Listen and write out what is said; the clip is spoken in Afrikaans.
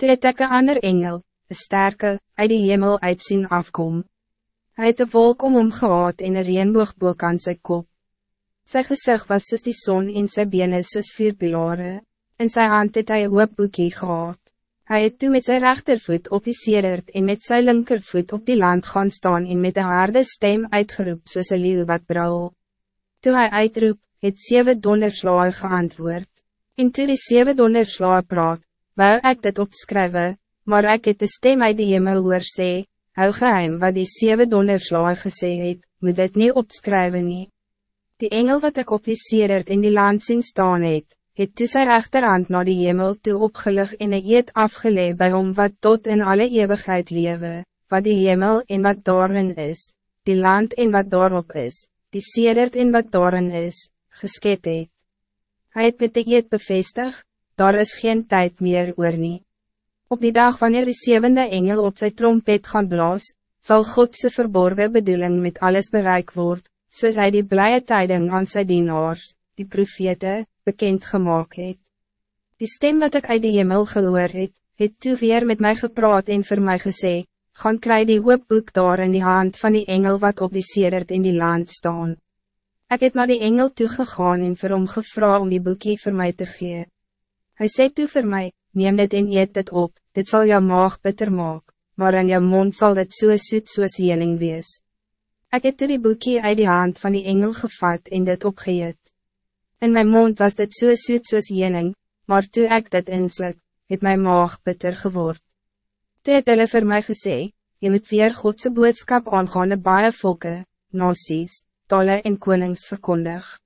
Toe het ek een ander engel, een sterke, uit die hemel uitzien afkom. Hij het een wolk om hom gehad en een reenboogboek aan sy kop. Sy gezicht was soos die zon en sy bene soos vier pilare. In sy hand het hy een hoopboekie gehad. Hij het toe met zijn rechtervoet op die sedert en met zijn linkervoet op die land gaan staan en met een harde stem uitgeroep soos een leeuw wat brouw. Toe hij uitroep, het zeven donderslaai geantwoord. En toe die zeven donderslaai praat, wou ek dit opskrywe, maar ek het de stem uit die hemel hoor sê, hou geheim wat die zeven donderslaai gesê het, moet dit niet opskrywe nie. Die engel wat ik op die sedert in die land zien staan het, het toe sy rechterhand naar die hemel toe opgelig en een eed afgeleid bij hom wat tot in alle eeuwigheid lewe, wat die hemel en wat daarin is, die land en wat daarop is, die sedert en wat daarin is, geskep het. Hy het met die eed bevestig, daar is geen tijd meer oor nie. Op die dag wanneer die zevende engel op zijn trompet gaan blaas, zal Godse verborgen bedoeling met alles bereik worden, soos hy die blije tijding aan sy dienaars, die profete, bekend gemaakt het. Die stem wat ik uit die hemel gehoor het, het toe weer met mij gepraat en voor mij gesê, gaan kry die hoopboek daar in die hand van die engel wat op die sedert in die land staan. Ik het naar die engel toegegaan en vir hom gevra om die boekie voor mij te gee. Hij zei toe voor mij, neem dit en eet dit op, dit zal jou maag bitter maak, maar in jou mond zal dit so soet soos jening wees. Ik heb toe die boekie uit die hand van die engel gevat en dit opgeëet. In mijn mond was dit so soet soos jening, maar toe ek dit inslik, het my maag bitter geword. Toe het hulle vir my gesê, je moet weer Godse boodskap aangaande baie volke, nasies, tale en konings verkondig.